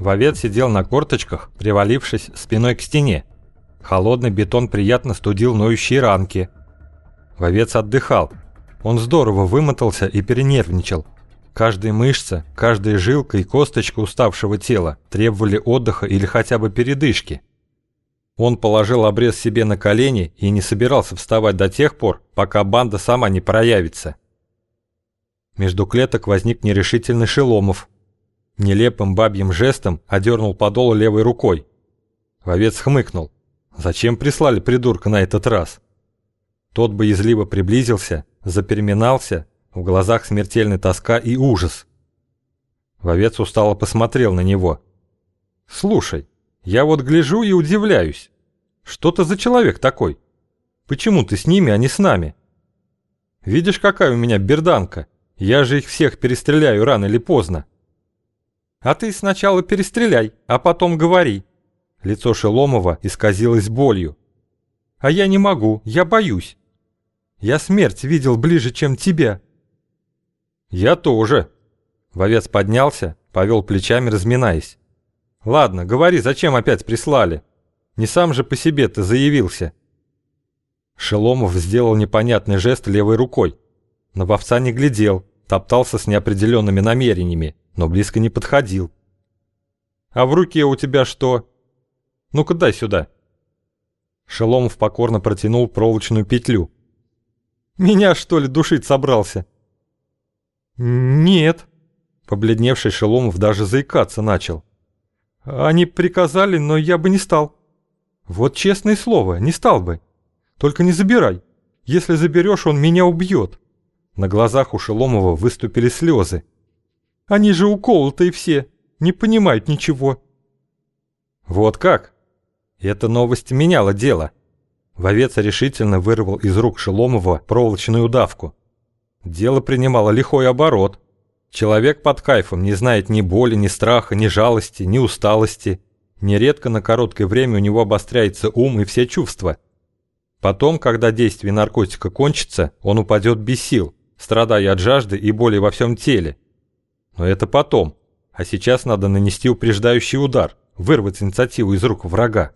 Вовец сидел на корточках, привалившись спиной к стене. Холодный бетон приятно студил ноющие ранки. Вовец отдыхал. Он здорово вымотался и перенервничал. Каждая мышца, каждая жилка и косточка уставшего тела требовали отдыха или хотя бы передышки. Он положил обрез себе на колени и не собирался вставать до тех пор, пока банда сама не проявится. Между клеток возник нерешительный Шеломов. Нелепым бабьим жестом одернул подол левой рукой. Вовец хмыкнул. Зачем прислали придурка на этот раз? Тот боязливо приблизился, запереминался, в глазах смертельная тоска и ужас. Вовец устало посмотрел на него. «Слушай, я вот гляжу и удивляюсь. Что ты за человек такой? Почему ты с ними, а не с нами? Видишь, какая у меня берданка? Я же их всех перестреляю рано или поздно. А ты сначала перестреляй, а потом говори. Лицо Шеломова исказилось болью. А я не могу, я боюсь. Я смерть видел ближе, чем тебя. Я тоже. Вовец поднялся, повел плечами, разминаясь. Ладно, говори, зачем опять прислали? Не сам же по себе ты заявился. Шеломов сделал непонятный жест левой рукой. На вовца не глядел, топтался с неопределенными намерениями, но близко не подходил. «А в руке у тебя что?» Ну-ка дай сюда. Шеломов покорно протянул проволочную петлю. Меня, что ли, душить собрался? Нет. Побледневший Шеломов даже заикаться начал. Они приказали, но я бы не стал. Вот честное слово, не стал бы. Только не забирай. Если заберешь, он меня убьет. На глазах у Шеломова выступили слезы. Они же уколотые все, не понимают ничего. Вот как? эта новость меняла дело. Вовец решительно вырвал из рук Шеломова проволочную удавку. Дело принимало лихой оборот. Человек под кайфом не знает ни боли, ни страха, ни жалости, ни усталости. Нередко на короткое время у него обостряется ум и все чувства. Потом, когда действие наркотика кончится, он упадет без сил, страдая от жажды и боли во всем теле. Но это потом. А сейчас надо нанести упреждающий удар, вырвать инициативу из рук врага.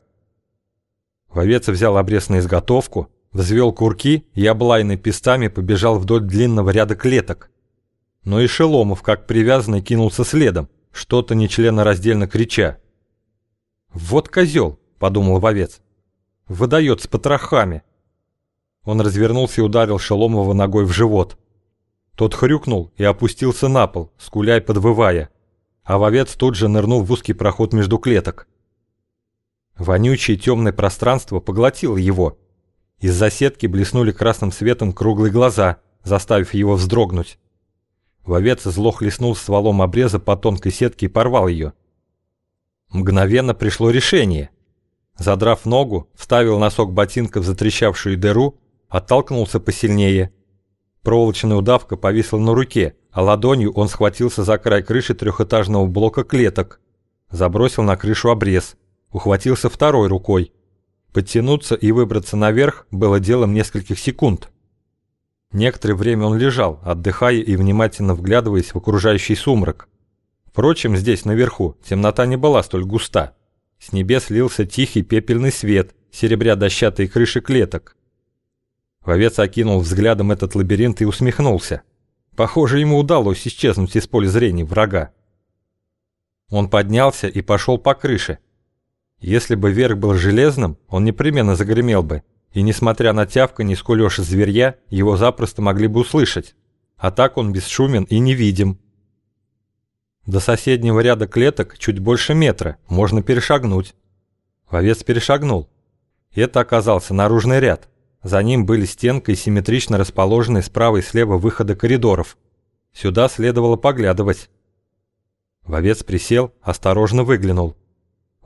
Вовец взял обрез на изготовку, взвел курки и облайный пестами побежал вдоль длинного ряда клеток. Но и Шеломов, как привязанный, кинулся следом, что-то нечленораздельно крича. «Вот козел!» — подумал вовец. «Выдает с потрохами!» Он развернулся и ударил Шеломова ногой в живот. Тот хрюкнул и опустился на пол, скуляй подвывая, а вовец тут же нырнул в узкий проход между клеток. Вонючее темное пространство поглотило его. Из-за сетки блеснули красным светом круглые глаза, заставив его вздрогнуть. Вовец зло хлестнул стволом обреза по тонкой сетке и порвал ее. Мгновенно пришло решение. Задрав ногу, вставил носок ботинка в затрещавшую дыру, оттолкнулся посильнее. Проволочная удавка повисла на руке, а ладонью он схватился за край крыши трехэтажного блока клеток. Забросил на крышу обрез ухватился второй рукой. Подтянуться и выбраться наверх было делом нескольких секунд. Некоторое время он лежал, отдыхая и внимательно вглядываясь в окружающий сумрак. Впрочем, здесь наверху темнота не была столь густа. С небес лился тихий пепельный свет, серебря дощатые крыши клеток. Вовец окинул взглядом этот лабиринт и усмехнулся. Похоже, ему удалось исчезнуть из поля зрения врага. Он поднялся и пошел по крыше, если бы верх был железным, он непременно загремел бы, и несмотря на тявканье скулёж зверья, его запросто могли бы услышать. А так он бесшумен и невидим. До соседнего ряда клеток чуть больше метра, можно перешагнуть. Вовец перешагнул. Это оказался наружный ряд. За ним были стенка и симметрично расположенные справа и слева выходы коридоров. Сюда следовало поглядывать. Вовец присел, осторожно выглянул.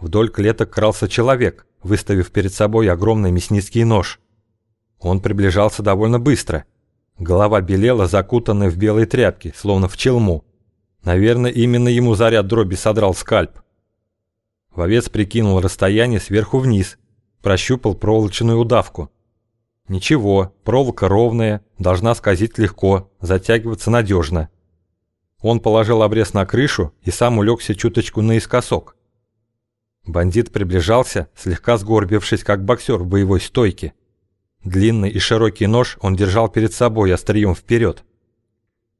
Вдоль клеток крался человек, выставив перед собой огромный мясницкий нож. Он приближался довольно быстро. Голова белела, закутанная в белые тряпки, словно в челму. Наверное, именно ему заряд дроби содрал скальп. Вовец прикинул расстояние сверху вниз, прощупал проволочную удавку. Ничего, проволока ровная, должна скользить легко, затягиваться надежно. Он положил обрез на крышу и сам улегся чуточку наискосок. Бандит приближался, слегка сгорбившись, как боксер в боевой стойке. Длинный и широкий нож он держал перед собой острием вперед.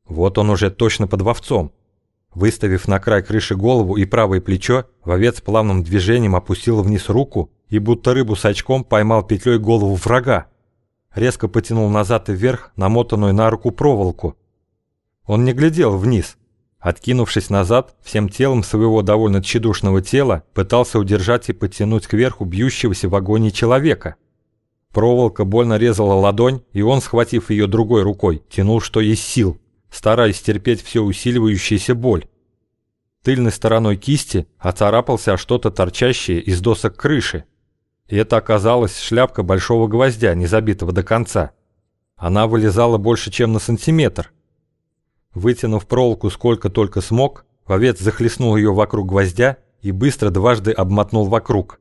Вот он уже точно под вовцом. Выставив на край крыши голову и правое плечо, вовец плавным движением опустил вниз руку и будто рыбу с очком поймал петлей голову врага. Резко потянул назад и вверх намотанную на руку проволоку. Он не глядел вниз. Откинувшись назад, всем телом своего довольно тщедушного тела пытался удержать и подтянуть кверху бьющегося в агонии человека. Проволока больно резала ладонь, и он, схватив ее другой рукой, тянул что есть сил стараясь терпеть все усиливающуюся боль. Тыльной стороной кисти оцарапался что-то торчащее из досок крыши. И это оказалась шляпка большого гвоздя, не забитого до конца. Она вылезала больше, чем на сантиметр. Вытянув проволоку сколько только смог, вовец захлестнул ее вокруг гвоздя и быстро дважды обмотнул вокруг.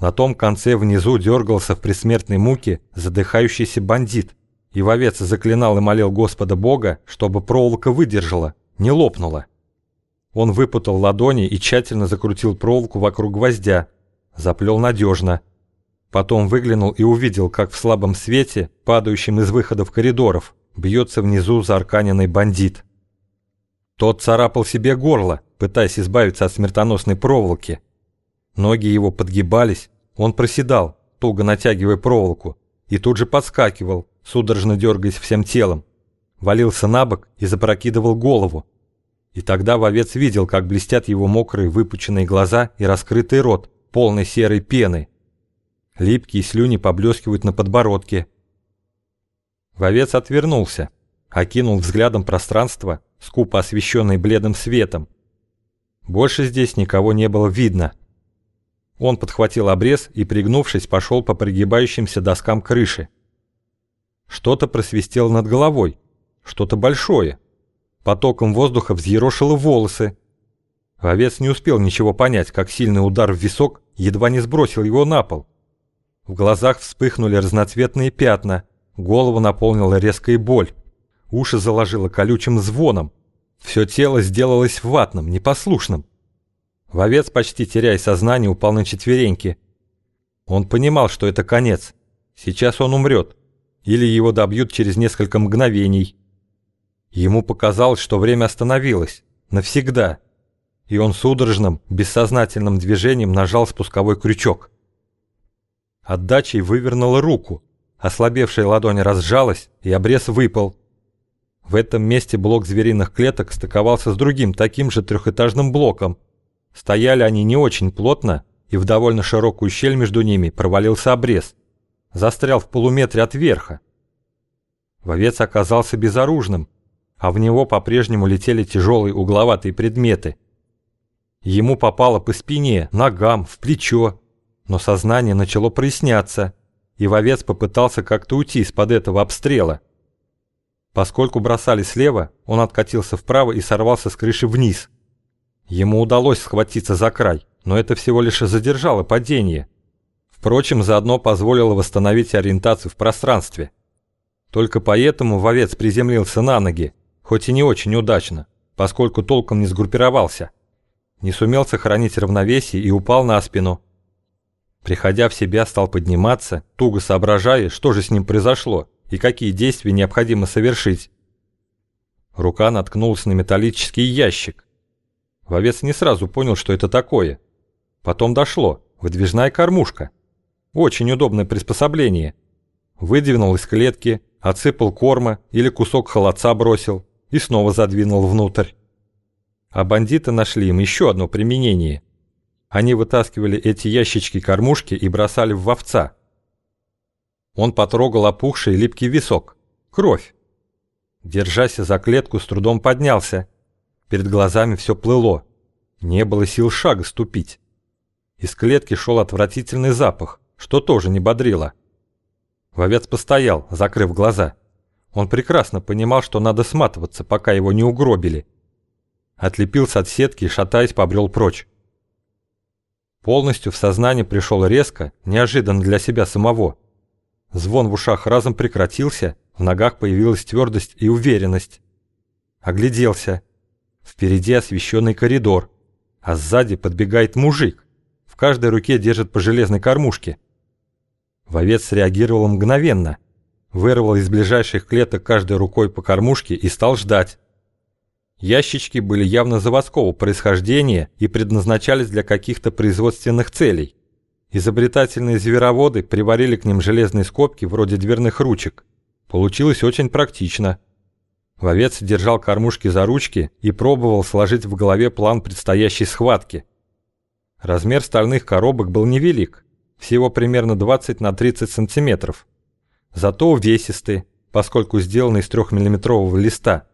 На том конце внизу дергался в предсмертной муке задыхающийся бандит, и вовец заклинал и молил Господа Бога, чтобы проволока выдержала, не лопнула. Он выпутал ладони и тщательно закрутил проволоку вокруг гвоздя, заплел надежно. Потом выглянул и увидел, как в слабом свете, падающем из выходов коридоров, бьется внизу заарканенный бандит. Тот царапал себе горло, пытаясь избавиться от смертоносной проволоки. Ноги его подгибались, он проседал, туго натягивая проволоку, и тут же подскакивал, судорожно дергаясь всем телом, валился на бок и запрокидывал голову. И тогда вовец видел, как блестят его мокрые выпученные глаза и раскрытый рот, полный серой пены. Липкие слюни поблескивают на подбородке. Вовец отвернулся, окинул взглядом пространство, скупо освещенное бледным светом. Больше здесь никого не было видно. Он подхватил обрез и, пригнувшись, пошел по пригибающимся доскам крыши. Что-то просвистело над головой, что-то большое. Потоком воздуха взъерошило волосы. Овец не успел ничего понять, как сильный удар в висок едва не сбросил его на пол. В глазах вспыхнули разноцветные пятна, голову наполнила резкая боль, уши заложило колючим звоном. Все тело сделалось ватным, непослушным. Вовец, почти теряя сознание, упал на четвереньки. Он понимал, что это конец. Сейчас он умрет или его добьют через несколько мгновений. Ему показалось, что время остановилось. Навсегда. И он судорожным, бессознательным движением нажал спусковой крючок. Отдачей вывернула руку. Ослабевшая ладонь разжалась, и обрез выпал. В этом месте блок звериных клеток стыковался с другим таким же трехэтажным блоком. Стояли они не очень плотно, и в довольно широкую щель между ними провалился обрез застрял в полуметре от верха. Вовец оказался безоружным, а в него по-прежнему летели тяжелые угловатые предметы. Ему попало по спине, ногам, в плечо, но сознание начало проясняться, и вовец попытался как-то уйти из-под этого обстрела. Поскольку бросали слева, он откатился вправо и сорвался с крыши вниз. Ему удалось схватиться за край, но это всего лишь задержало падение – Впрочем, заодно позволило восстановить ориентацию в пространстве. Только поэтому вовец приземлился на ноги, хоть и не очень удачно, поскольку толком не сгруппировался. Не сумел сохранить равновесие и упал на спину. Приходя в себя, стал подниматься, туго соображая, что же с ним произошло и какие действия необходимо совершить. Рука наткнулась на металлический ящик. Вовец не сразу понял, что это такое. Потом дошло. Выдвижная кормушка. Очень удобное приспособление. Выдвинул из клетки, отсыпал корма или кусок холодца бросил и снова задвинул внутрь. А бандиты нашли им еще одно применение. Они вытаскивали эти ящички-кормушки и бросали в вовца. Он потрогал опухший липкий висок. Кровь. Держась за клетку, с трудом поднялся. Перед глазами все плыло. Не было сил шага ступить. Из клетки шел отвратительный запах что тоже не бодрило. Вовец постоял, закрыв глаза. Он прекрасно понимал, что надо сматываться, пока его не угробили. Отлепился от сетки и, шатаясь, побрел прочь. Полностью в сознание пришел резко, неожиданно для себя самого. Звон в ушах разом прекратился, в ногах появилась твердость и уверенность. Огляделся. Впереди освещенный коридор, а сзади подбегает мужик. В каждой руке держит по железной кормушке. Вовец среагировал мгновенно. Вырвал из ближайших клеток каждой рукой по кормушке и стал ждать. Ящички были явно заводского происхождения и предназначались для каких-то производственных целей. Изобретательные звероводы приварили к ним железные скобки вроде дверных ручек. Получилось очень практично. Вовец держал кормушки за ручки и пробовал сложить в голове план предстоящей схватки. Размер стальных коробок был невелик, всего примерно 20 на 30 сантиметров. Зато увесистый, поскольку сделан из 3-миллиметрового листа –